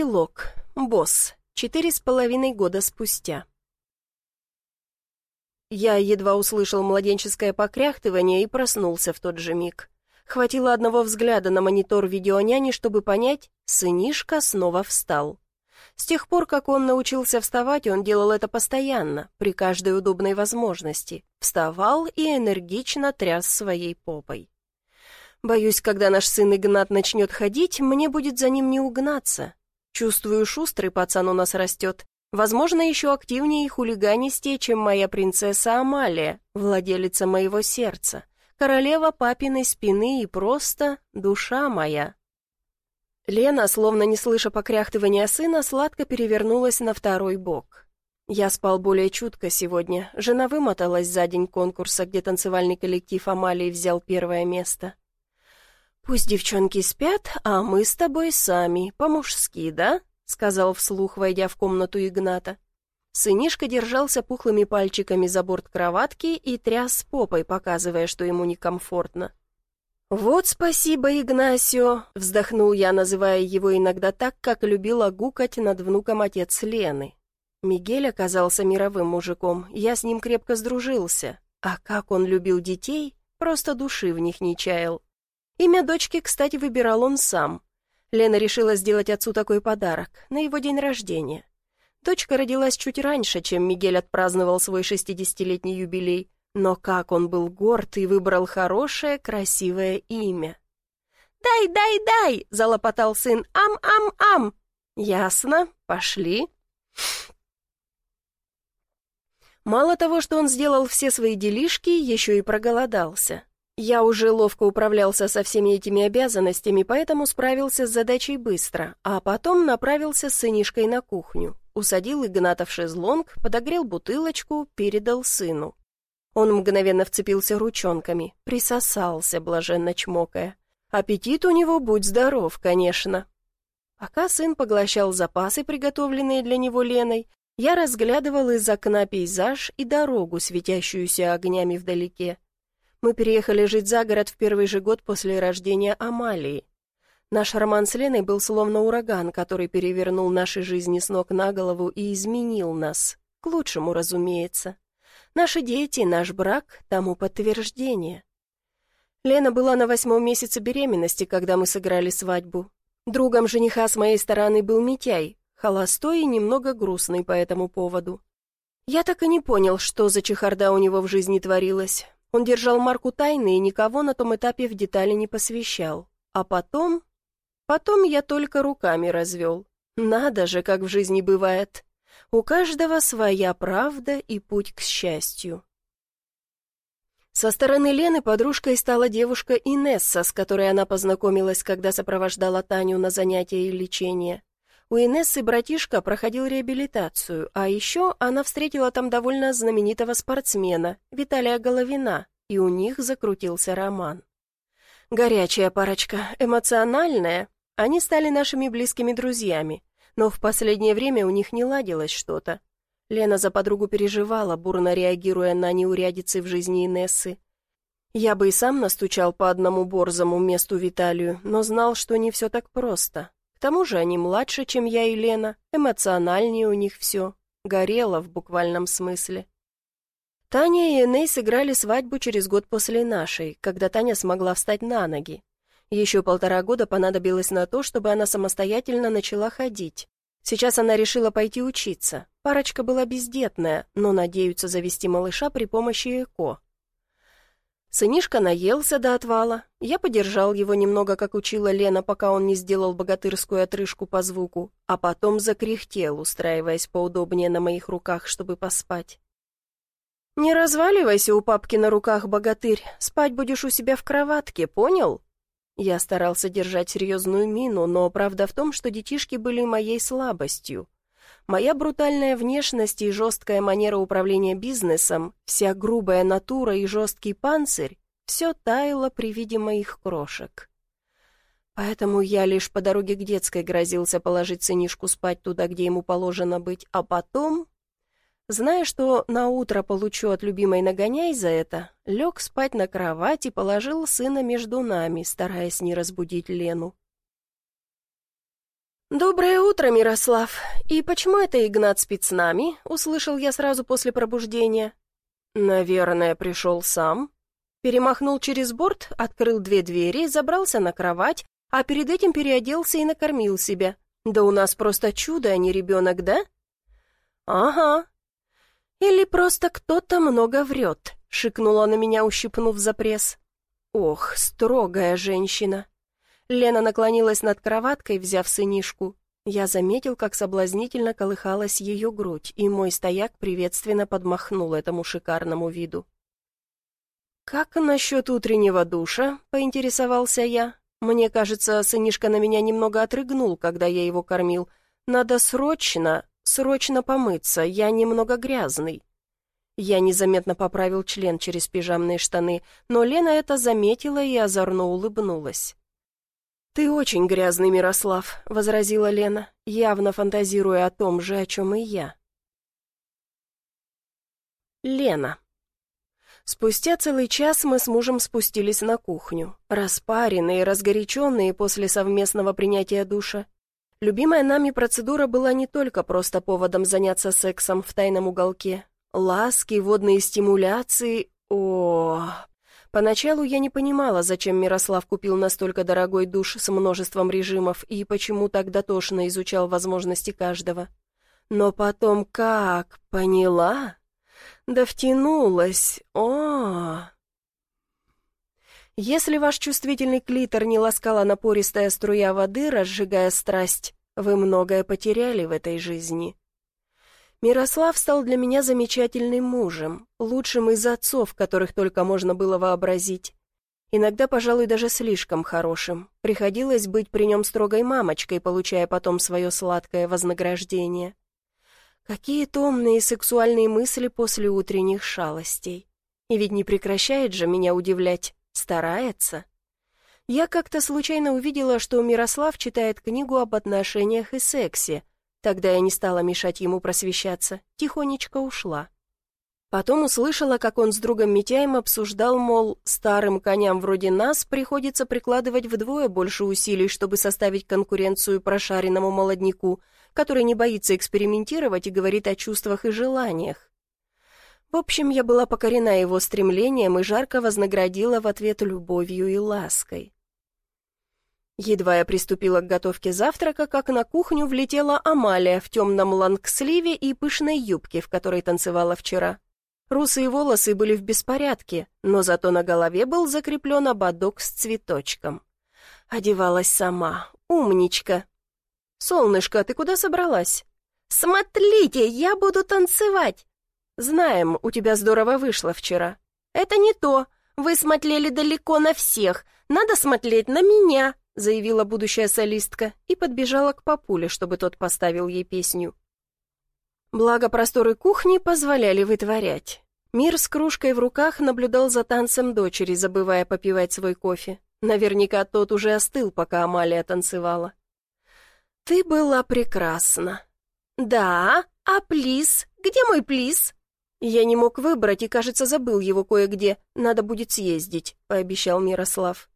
Эпилог. Босс. Четыре с половиной года спустя. Я едва услышал младенческое покряхтывание и проснулся в тот же миг. Хватило одного взгляда на монитор видеоняни, чтобы понять, сынишка снова встал. С тех пор, как он научился вставать, он делал это постоянно, при каждой удобной возможности. Вставал и энергично тряс своей попой. Боюсь, когда наш сын Игнат начнет ходить, мне будет за ним не угнаться. Чувствую, шустрый пацан у нас растет. Возможно, еще активнее и хулиганистее, чем моя принцесса Амалия, владелица моего сердца, королева папиной спины и просто душа моя. Лена, словно не слыша покряхтывания сына, сладко перевернулась на второй бок. Я спал более чутко сегодня. Жена вымоталась за день конкурса, где танцевальный коллектив Амалии взял первое место. «Пусть девчонки спят, а мы с тобой сами, по-мужски, да?» — сказал вслух, войдя в комнату Игната. Сынишка держался пухлыми пальчиками за борт кроватки и тряс попой, показывая, что ему некомфортно. «Вот спасибо, Игнасио!» — вздохнул я, называя его иногда так, как любила гукать над внуком отец Лены. Мигель оказался мировым мужиком, я с ним крепко сдружился. А как он любил детей, просто души в них не чаял. Имя дочки, кстати, выбирал он сам. Лена решила сделать отцу такой подарок на его день рождения. Дочка родилась чуть раньше, чем Мигель отпраздновал свой шестидесятилетний юбилей, но как он был горд и выбрал хорошее, красивое имя. «Дай, дай, дай!» — залопотал сын. «Ам-ам-ам!» «Ясно, пошли». Мало того, что он сделал все свои делишки, еще и проголодался. Я уже ловко управлялся со всеми этими обязанностями, поэтому справился с задачей быстро, а потом направился с сынишкой на кухню. Усадил Игната в шезлонг, подогрел бутылочку, передал сыну. Он мгновенно вцепился ручонками, присосался, блаженно чмокая. Аппетит у него, будь здоров, конечно. Пока сын поглощал запасы, приготовленные для него Леной, я разглядывал из окна пейзаж и дорогу, светящуюся огнями вдалеке. Мы переехали жить за город в первый же год после рождения Амалии. Наш роман с Леной был словно ураган, который перевернул наши жизни с ног на голову и изменил нас. К лучшему, разумеется. Наши дети, наш брак — тому подтверждение. Лена была на восьмом месяце беременности, когда мы сыграли свадьбу. Другом жениха с моей стороны был Митяй, холостой и немного грустный по этому поводу. Я так и не понял, что за чехарда у него в жизни творилась. Он держал марку тайны и никого на том этапе в детали не посвящал. А потом... Потом я только руками развел. Надо же, как в жизни бывает. У каждого своя правда и путь к счастью. Со стороны Лены подружкой стала девушка Инесса, с которой она познакомилась, когда сопровождала Таню на занятия и лечение. У Инессы братишка проходил реабилитацию, а еще она встретила там довольно знаменитого спортсмена, Виталия Головина, и у них закрутился роман. Горячая парочка, эмоциональная. Они стали нашими близкими друзьями, но в последнее время у них не ладилось что-то. Лена за подругу переживала, бурно реагируя на неурядицы в жизни Инессы. Я бы и сам настучал по одному борзому месту Виталию, но знал, что не все так просто. Тому же они младше, чем я и Лена, эмоциональнее у них все. Горело в буквальном смысле. Таня и Эней сыграли свадьбу через год после нашей, когда Таня смогла встать на ноги. Еще полтора года понадобилось на то, чтобы она самостоятельно начала ходить. Сейчас она решила пойти учиться. Парочка была бездетная, но надеются завести малыша при помощи ЭКО. Сынишка наелся до отвала. Я подержал его немного, как учила Лена, пока он не сделал богатырскую отрыжку по звуку, а потом закряхтел, устраиваясь поудобнее на моих руках, чтобы поспать. «Не разваливайся у папки на руках, богатырь, спать будешь у себя в кроватке, понял?» Я старался держать серьезную мину, но правда в том, что детишки были моей слабостью. Моя брутальная внешность и жесткая манера управления бизнесом, вся грубая натура и жесткий панцирь — все таяло при виде моих крошек. Поэтому я лишь по дороге к детской грозился положить сынишку спать туда, где ему положено быть, а потом, зная, что на утро получу от любимой нагоняй за это, лег спать на кровать и положил сына между нами, стараясь не разбудить Лену. «Доброе утро, Мирослав. И почему это Игнат спит с нами?» — услышал я сразу после пробуждения. «Наверное, пришел сам». Перемахнул через борт, открыл две двери, забрался на кровать, а перед этим переоделся и накормил себя. Да у нас просто чудо, а не ребенок, да? Ага. Или просто кто-то много врет, шикнула на меня, ущипнув за пресс. Ох, строгая женщина. Лена наклонилась над кроваткой, взяв сынишку. Я заметил, как соблазнительно колыхалась ее грудь, и мой стояк приветственно подмахнул этому шикарному виду. «Как насчет утреннего душа?» — поинтересовался я. «Мне кажется, сынишка на меня немного отрыгнул, когда я его кормил. Надо срочно, срочно помыться, я немного грязный». Я незаметно поправил член через пижамные штаны, но Лена это заметила и озорно улыбнулась. «Ты очень грязный, Мирослав», — возразила Лена, явно фантазируя о том же, о чем и я. Лена. Спустя целый час мы с мужем спустились на кухню, распаренные, разгоряченные после совместного принятия душа. Любимая нами процедура была не только просто поводом заняться сексом в тайном уголке. Ласки, водные стимуляции... О, Поначалу я не понимала, зачем Мирослав купил настолько дорогой душ с множеством режимов и почему так дотошно изучал возможности каждого. Но потом как, поняла? Да втянулась, о, Если ваш чувствительный клитор не ласкала напористая струя воды, разжигая страсть, вы многое потеряли в этой жизни. Мирослав стал для меня замечательным мужем, лучшим из отцов, которых только можно было вообразить. Иногда, пожалуй, даже слишком хорошим. Приходилось быть при нем строгой мамочкой, получая потом свое сладкое вознаграждение. Какие томные сексуальные мысли после утренних шалостей. И ведь не прекращает же меня удивлять, старается. Я как-то случайно увидела, что Мирослав читает книгу об отношениях и сексе, Тогда я не стала мешать ему просвещаться, тихонечко ушла. Потом услышала, как он с другом Митяем обсуждал, мол, старым коням вроде нас приходится прикладывать вдвое больше усилий, чтобы составить конкуренцию прошаренному молодняку, который не боится экспериментировать и говорит о чувствах и желаниях. В общем, я была покорена его стремлением и жарко вознаградила в ответ любовью и лаской. Едва я приступила к готовке завтрака, как на кухню влетела Амалия в темном лангсливе и пышной юбке, в которой танцевала вчера. Русые волосы были в беспорядке, но зато на голове был закреплен ободок с цветочком. Одевалась сама. Умничка. «Солнышко, ты куда собралась?» «Смотрите, я буду танцевать!» «Знаем, у тебя здорово вышло вчера». «Это не то. Вы смотрели далеко на всех. Надо смотреть на меня!» Заявила будущая солистка и подбежала к папуле, чтобы тот поставил ей песню. Благо просторы кухни позволяли вытворять. Мир с кружкой в руках наблюдал за танцем дочери, забывая попивать свой кофе. Наверняка тот уже остыл, пока Амалия танцевала. «Ты была прекрасна». «Да, а плиз? Где мой плиз?» «Я не мог выбрать и, кажется, забыл его кое-где. Надо будет съездить», — пообещал Мирослав.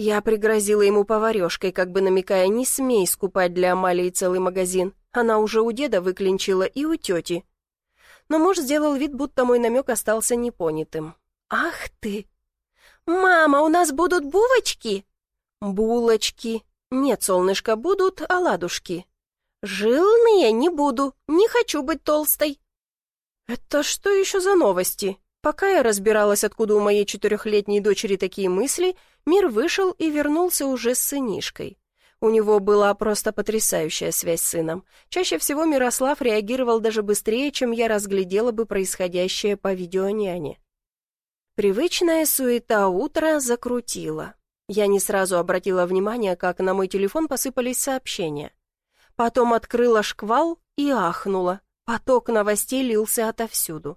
Я пригрозила ему поварешкой, как бы намекая, не смей скупать для Амалии целый магазин. Она уже у деда выклинчила и у тети. Но муж сделал вид, будто мой намек остался непонятым. «Ах ты! Мама, у нас будут булочки?» «Булочки. Нет, солнышко, будут оладушки». «Жирные не буду, не хочу быть толстой». «Это что еще за новости?» Пока я разбиралась, откуда у моей четырехлетней дочери такие мысли, мир вышел и вернулся уже с сынишкой. У него была просто потрясающая связь с сыном. Чаще всего Мирослав реагировал даже быстрее, чем я разглядела бы происходящее по видеоняне. Привычная суета утра закрутила. Я не сразу обратила внимание, как на мой телефон посыпались сообщения. Потом открыла шквал и ахнула. Поток новостей лился отовсюду.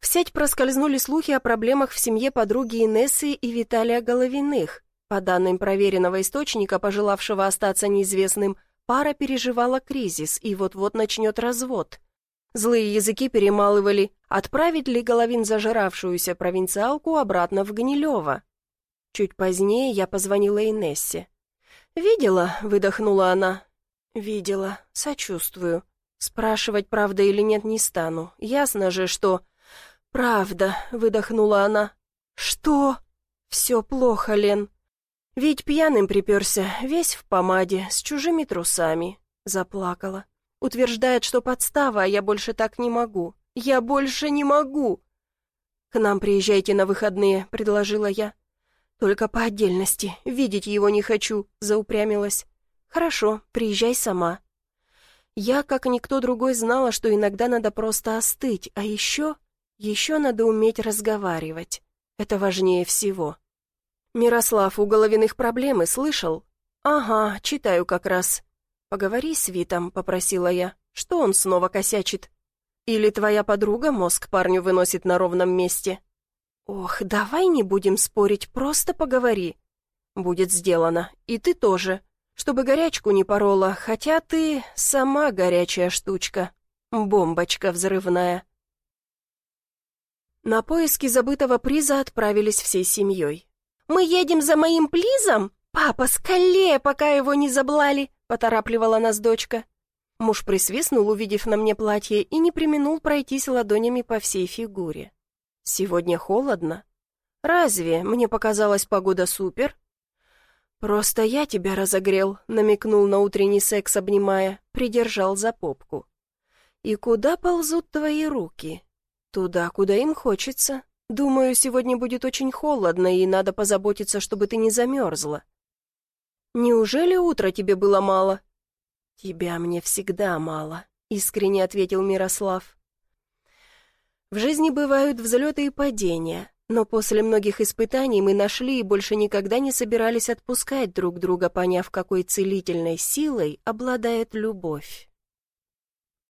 В сеть проскользнули слухи о проблемах в семье подруги Инессы и Виталия Головиных. По данным проверенного источника, пожелавшего остаться неизвестным, пара переживала кризис и вот-вот начнет развод. Злые языки перемалывали, отправить ли Головин зажиравшуюся провинциалку обратно в Гнилево. Чуть позднее я позвонила Инессе. «Видела?» — выдохнула она. «Видела, сочувствую. Спрашивать, правда или нет, не стану. Ясно же, что...» «Правда», — выдохнула она. «Что?» «Все плохо, Лен. Ведь пьяным приперся, весь в помаде, с чужими трусами». Заплакала. Утверждает, что подстава, а я больше так не могу. Я больше не могу. «К нам приезжайте на выходные», — предложила я. «Только по отдельности. Видеть его не хочу», — заупрямилась. «Хорошо, приезжай сама». Я, как никто другой, знала, что иногда надо просто остыть, а еще... Еще надо уметь разговаривать. Это важнее всего. «Мирослав, у Головиных проблемы, слышал?» «Ага, читаю как раз». «Поговори с Витом», — попросила я. «Что он снова косячит?» «Или твоя подруга мозг парню выносит на ровном месте?» «Ох, давай не будем спорить, просто поговори». «Будет сделано. И ты тоже. Чтобы горячку не порола, хотя ты сама горячая штучка. Бомбочка взрывная». На поиски забытого приза отправились всей семьей. «Мы едем за моим плизом? Папа, скале, пока его не заблали!» — поторапливала нас дочка. Муж присвистнул, увидев на мне платье, и не применул пройтись ладонями по всей фигуре. Сегодня холодно. Разве мне показалась погода супер? Просто я тебя разогрел, намекнул на утренний секс, обнимая, придержал за попку. И куда ползут твои руки? Туда, куда им хочется. Думаю, сегодня будет очень холодно, и надо позаботиться, чтобы ты не замерзла. Неужели утро тебе было мало? Тебя мне всегда мало, искренне ответил Мирослав. В жизни бывают взлеты и падения, но после многих испытаний мы нашли и больше никогда не собирались отпускать друг друга, поняв, какой целительной силой обладает любовь.